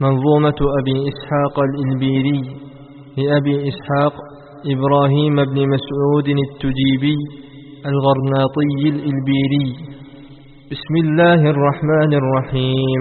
منظومة أبي إسحاق الإلبيري لأبي إسحاق إبراهيم بن مسعود التجيبي الغرناطي الإلبيري. بسم الله الرحمن الرحيم.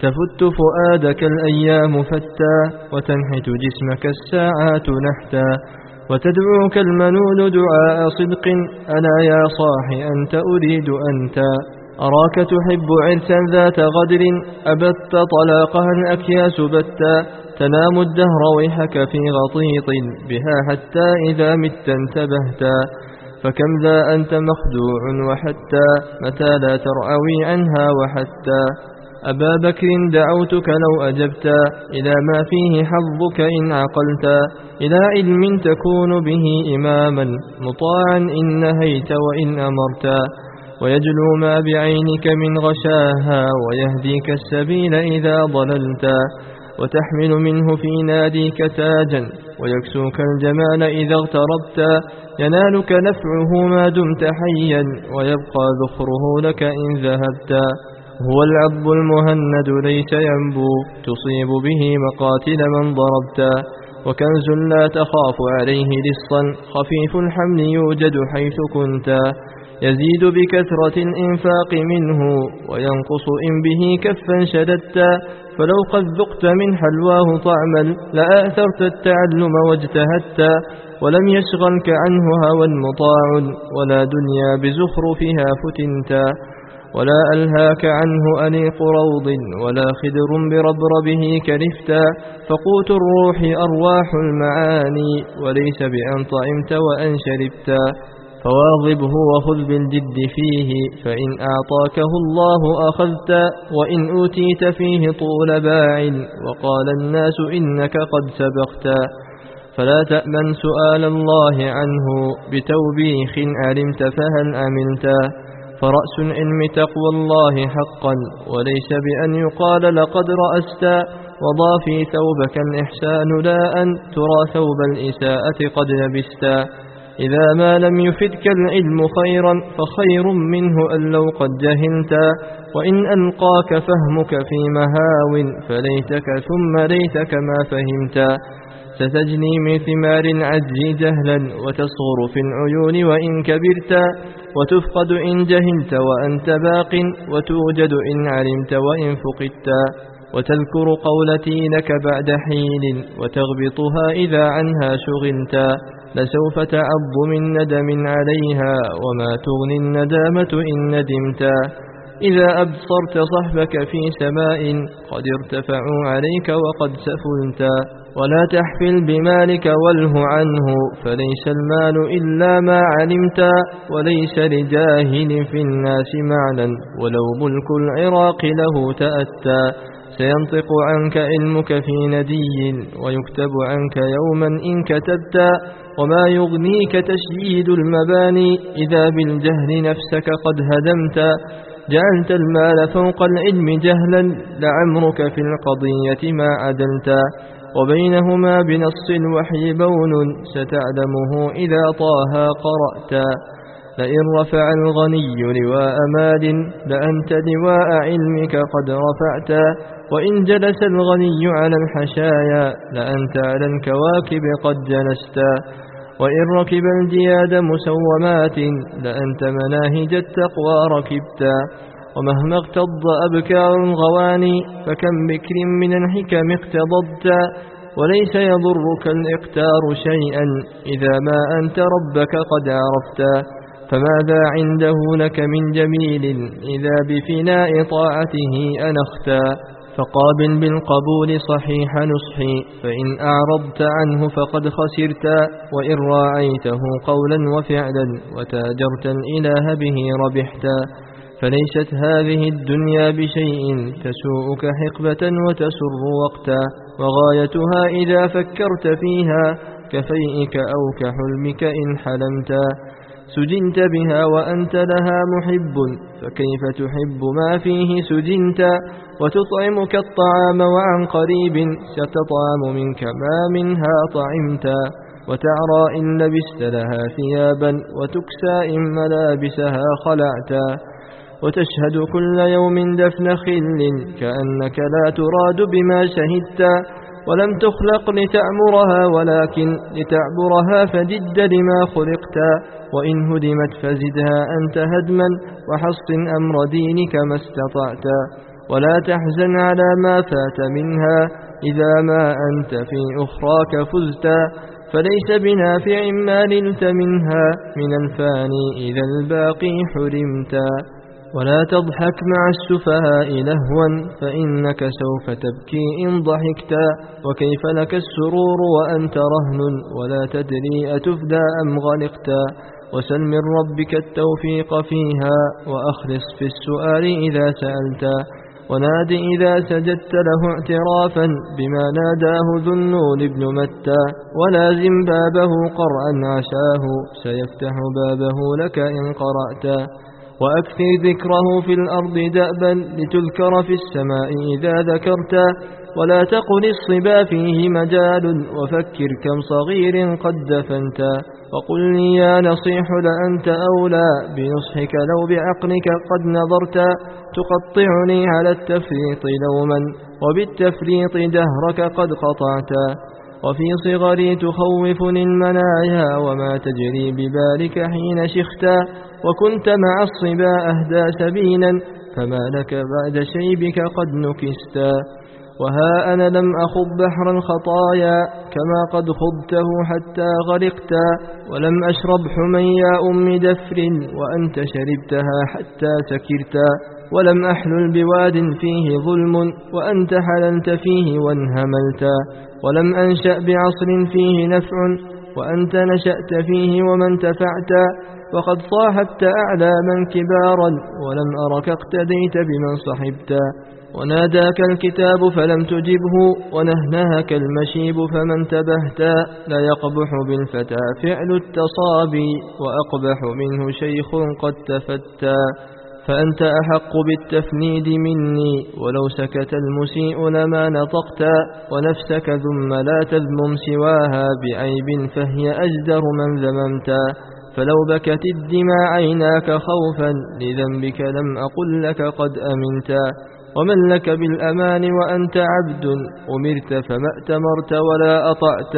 تفت فؤادك الأيام فتا وتنحت جسمك الساعات نحتا. وتدعوك المنون دعاء صدق ألا يا صاح أنت أريد أنت. أراك تحب عرسا ذات غدر؟ أبت طلاقها الأكياس بتا. تنام الدهر ويحك في غطيط بها حتى إذا مت انتبهتا. فكم ذا أنت مخدوع وحتى؟ متى لا ترعوي عنها وحتى؟ أبا بكر دعوتك لو أجبت إلى ما فيه حظك إن عقلت إلى علم تكون به إماما. مطاعا إن نهيت وإن أمرت ويجلو ما بعينك من غشاها ويهديك السبيل إذا ضللت وتحمل منه في ناديك تاجا ويكسوك الجمال إذا اغتربت ينالك نفعه ما دمت حيا ويبقى ذخره لك إن ذهبت هو العض المهند ليس ينبو تصيب به مقاتل من ضربت وكنز لا تخاف عليه لصا خفيف الحمل يوجد حيث كنت يزيد بكثرة الإنفاق منه وينقص إن به كفا شددت. فلو قد ذقت من حلواه طعما لآثرت التعلم واجتهدت. ولم يشغلك عنه هوى مطاع ولا دنيا بزخرفها فتنت. ولا ألهاك عنه أنيق روض ولا خدر بربربه كلفتا فقوت الروح أرواح المعاني وليس بأن طعمت وأن شربتا فواظبه وخذ بالجد فيه فإن أعطاكه الله أخذت وإن أوتيت فيه طول باع وقال الناس إنك قد سبقت. فلا تأمن سؤال الله عنه بتوبيخ علمت فهل أمنت. فرأس العلم تقوى الله حقا وليس بأن يقال لقد رأست. وضى في ثوبك الإحسان لا أن ترى ثوب الإساءة قد لبست. إذا ما لم يفدك العلم خيرا فخير منه أن لو قد جهلت. وإن ألقاك فهمك في مهاو فليتك ثم ليتك ما فهمت. ستجني من ثمار العجز جهلا وتصغر في العيون وإن كبرت. وتفقد إن جهلت وأنت باق وتوجد إن علمت وإن فقدت. وتذكر قولتي لك بعد حين وتغبطها إذا عنها شغلت. لسوف تعض من ندم عليها وما تغني الندامة إن ندمت. إذا أبصرت صحبك في سماء قد ارتفعوا عليك وقد سفلت. ولا تحفل بمالك واله عنه فليس المال إلا ما علمت. وليس لجاهل في الناس معنى ولو ملك العراق له تأتى. سينطق عنك علمك في ندي ويكتب عنك يوما إن كتبت وما يغنيك تشييد المباني إذا بالجهل نفسك قد هدمت جعلت المال فوق العلم جهلا لعمرك في القضية ما عدلت وبينهما بنص الوحي بون ستعلمه إذا طه قرأت لئن رفع الغني لواء مال لأنت لواء علمك قد رفعت وإن جلس الغني على الحشايا لأنت على الكواكب قد جلست. وإن ركب الجياد مسومات لأنت مناهج التقوى ركبت. ومهما اقتض أبكار الغواني فكم بكر من الحكم اقتضبت وليس يضرك الإقتار شيئا إذا ما أنت ربك قد عرفت. فماذا عنده لك من جميل إذا بفناء طاعته أنختا فقابل بالقبول صحيح نصحي فإن أعرضت عنه فقد خسرت وإن راعيته قولا وفعلا وتاجرت الإله به ربحت. فليست هذه الدنيا بشيء تسوءك حقبة وتسر وقتا وغايتها إذا فكرت فيها كفيئك أو كحلمك إن حلمت سجنت بها وأنت لها محب. فكيف تحب ما فيه سجنت؟ وتطعمك الطعام وعن قريب. ستطعم منك ما منها طعمت. وتعرى إن لبست لها ثيابا. وتكسى إن ملابسها خلعتا وتشهد كل يوم دفن خل. كأنك لا تراد بما شهدت. ولم تخلق لتأمرها ولكن لتعبرها فجد لما خلقت. وإن هدمت فزدها أنت هدما وحصن أمر دينك ما استطعت. ولا تحزن على ما فات منها إذا ما أنت في أخراك فزت. فليس بنافع ما نلت منها من الفاني إذا الباقي حرمت. ولا تضحك مع السفهاء لهوا فإنك سوف تبكي إن ضحكت وكيف لك السرور وأنت رهن ولا تدري أتفدى أم غلقت وسل من ربك التوفيق فيها وأخلص في السؤال إذا سألت وناد إذا سجدت له اعترافا بما ناداه ذنون ابن متى ولازم بابه قرأا عشاه سيفتح بابه لك إن قرأت وأكثر ذكره في الأرض دأبا لتذكر في السماء إذا ذكرت. ولا تقل الصبا فيه مجال وفكر كم صغير قد دفنت. وقل لي يا نصيح لأنت أولى بنصحك لو بعقلك قد نظرت. تقطعني على التفريط لوما وبالتفريط دهرك قد قطعت. وفي صغري تخوفني المنايا وما تجري ببالك حين شختا وكنت مع الصبا أهدى سبيلا فما لك بعد شيبك قد نكستا وها أنا لم أخض بحر الخطايا كما قد خضته حتى غرقتا ولم أشرب حميا أم دفر وأنت شربتها حتى سكرتا ولم أحلل بواد فيه ظلم وأنت حللت فيه وانهملتا ولم أنشأ بعصر فيه نفع وأنت نشأت فيه ومن تفعت وقد صاحبت أعلاما كبارا ولم أرك اقتديت بمن صحبت وناداك الكتاب فلم تجبه ونهنهك المشيب فمن تبهت لا يقبح بالفتى فعل التصابي وأقبح منه شيخ قد تفتى فأنت أحق بالتفنيد مني ولو سكت المسيء لما نطقت ونفسك ثم لا تذمم سواها بعيب فهي أجدر من ذممت. فلو بكت الدماء عيناك خوفا لذنبك لم أقل لك قد أمنت. ومن لك بالأمان وأنت عبد أمرت فما أتمرت ولا أطعت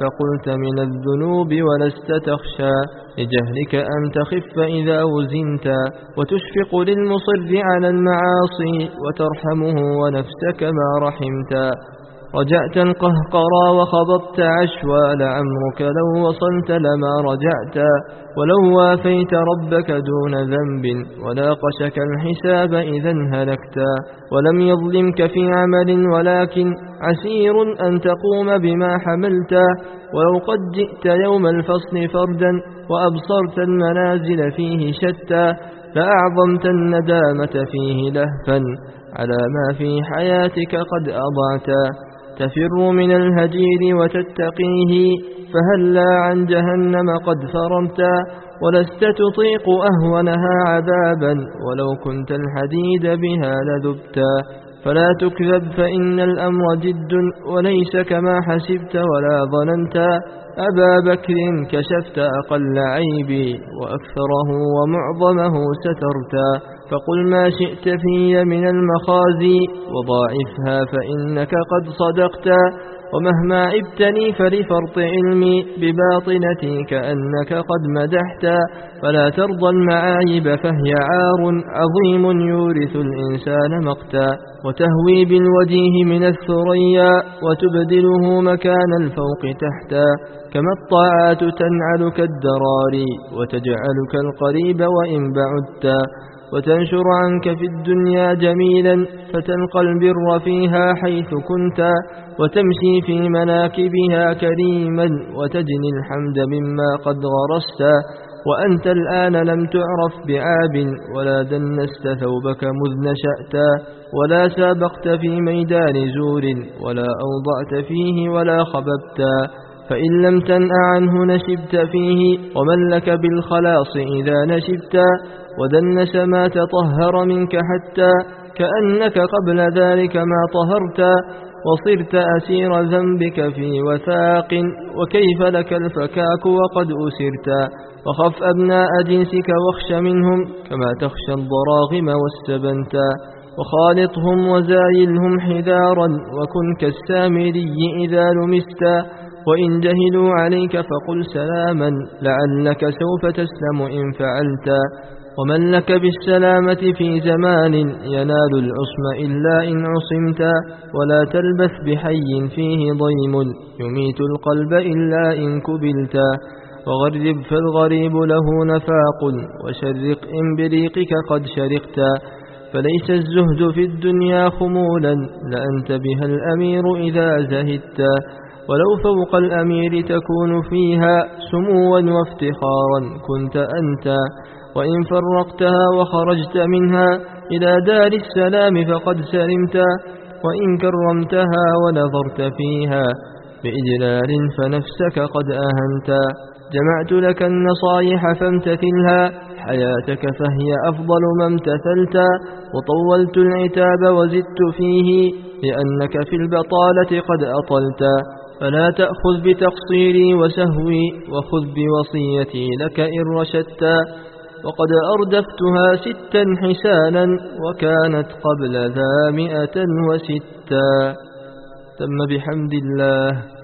فقلت من الذنوب ولست تخشى لجهلك أن تخف إذا وزنت وتشفق للمصر على المعاصي وترحمه ونفسك ما رحمت. رجعت القهقرى وخضبت عشوى لعمرك لو وصلت لما رجعت ولو وافيت ربك دون ذنب وناقشك الحساب إذا هلكت ولم يظلمك في عمل ولكن عسير أن تقوم بما حملت ولو قد جئت يوم الفصل فردا وأبصرت المنازل فيه شتى لأعظمت الندامة فيه لهفا على ما في حياتك قد أضعت. تفر من الهجير وتتقيه فهلا عن جهنم قد فرمت ولست تطيق أهونها عذابا ولو كنت الحديد بها لذبتا فلا تكذب فإن الأمر جد وليس كما حسبت ولا ظننت أبا بكر كشفت أقل عيبي وأكثره ومعظمه سترتا فقل ما شئت في من المخازي وضاعفها فإنك قد صدقت ومهما إبتني فلفرط علمي بباطنتي كأنك قد مدحت فلا ترضى المعايب فهي عار عظيم يورث الإنسان مقتا وتهوي بالوجيه من الثريا وتبدله مكان الفوق تحتا كما الطاعات تنعلك الدراري وتجعلك القريب وإن بعدت وتنشر عنك في الدنيا جميلا فتلقى البر فيها حيث كنت وتمشي في مناكبها كريما وتجني الحمد مما قد غرست. وأنت الآن لم تعرف بعاب ولا دنست ثوبك مذ نشأت. ولا سابقت في ميدان زور ولا أوضعت فيه ولا خببت. فإن لم تنأ عنه نشبت فيه ومن لك بالخلاص إذا نشبت. ودنس ما تطهر منك حتى كأنك قبل ذلك ما طهرت وصرت أسير ذنبك في وثاق وكيف لك الفكاك وقد أسرت؟ وخف أبناء جنسك واخش منهم كما تخشى الضراغم والسبنت وخالطهم وزايلهم حذارا وكن كالسامري إذا لمست وإن جهلوا عليك فقل سلاما لعلك سوف تسلم إن فعلت. ومن لك بالسلامة في زمان ينال العصم إلا إن عصمت ولا تلبث بحي فيه ضيم يميت القلب إلا إن كبلت وغرب فالغريب له نفاق وشرق إن بريقك قد شرقت فليس الزهد في الدنيا خمولا لأنت بها الأمير إذا زهدت ولو فوق الأمير تكون فيها سموا وافتخارا كنت أنت وإن فرقتها وخرجت منها إلى دار السلام فقد سلمت وإن كرمتها ونظرت فيها بإجلال فنفسك قد أهنت. جمعت لك النصائح فامتثلها حياتك فهي أفضل ما امتثلت. وطولت العتاب وزدت فيه لأنك في البطالة قد أطلت. فلا تأخذ بتقصيري وسهوي وخذ بوصيتي لك إن رشدت. وقد أردفتها ستا حسانا وكانت قبل ذا مئة وستا تم بحمد الله.